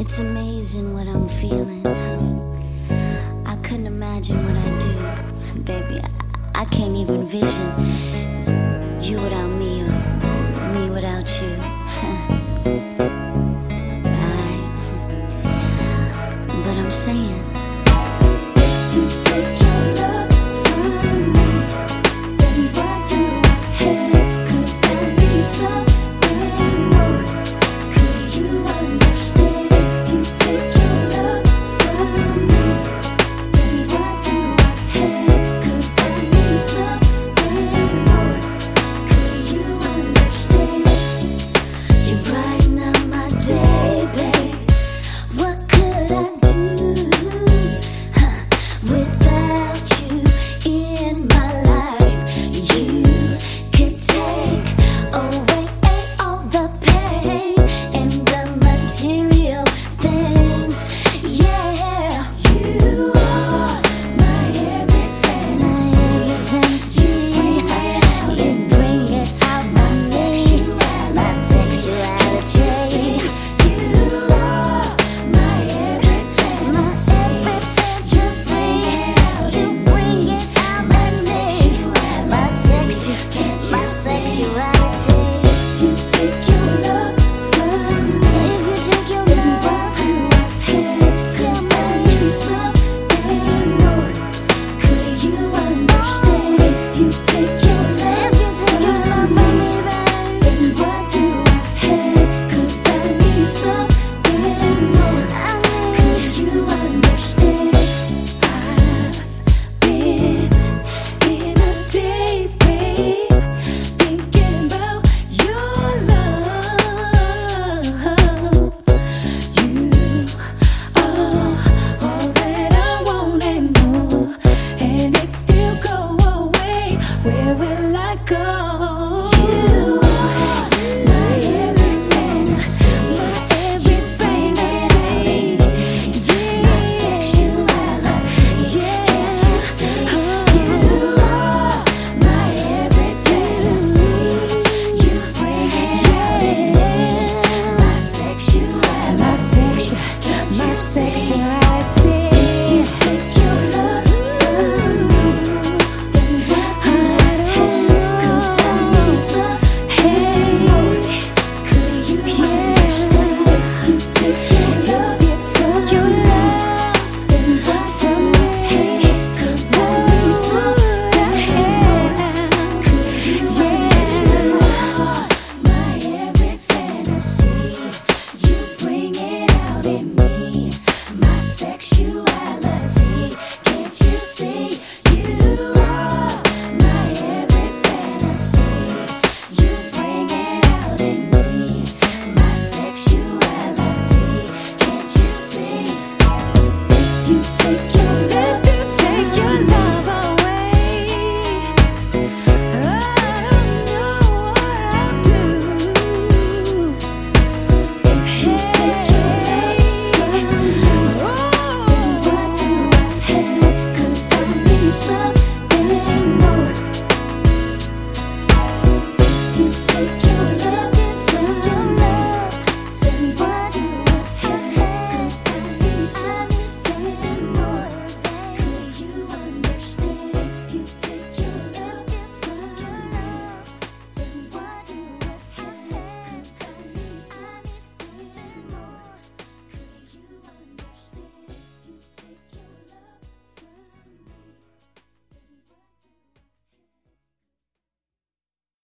It's amazing what I'm feeling. I couldn't imagine what I'd do. Baby, I, I can't even vision you without me Can't you see? sexuality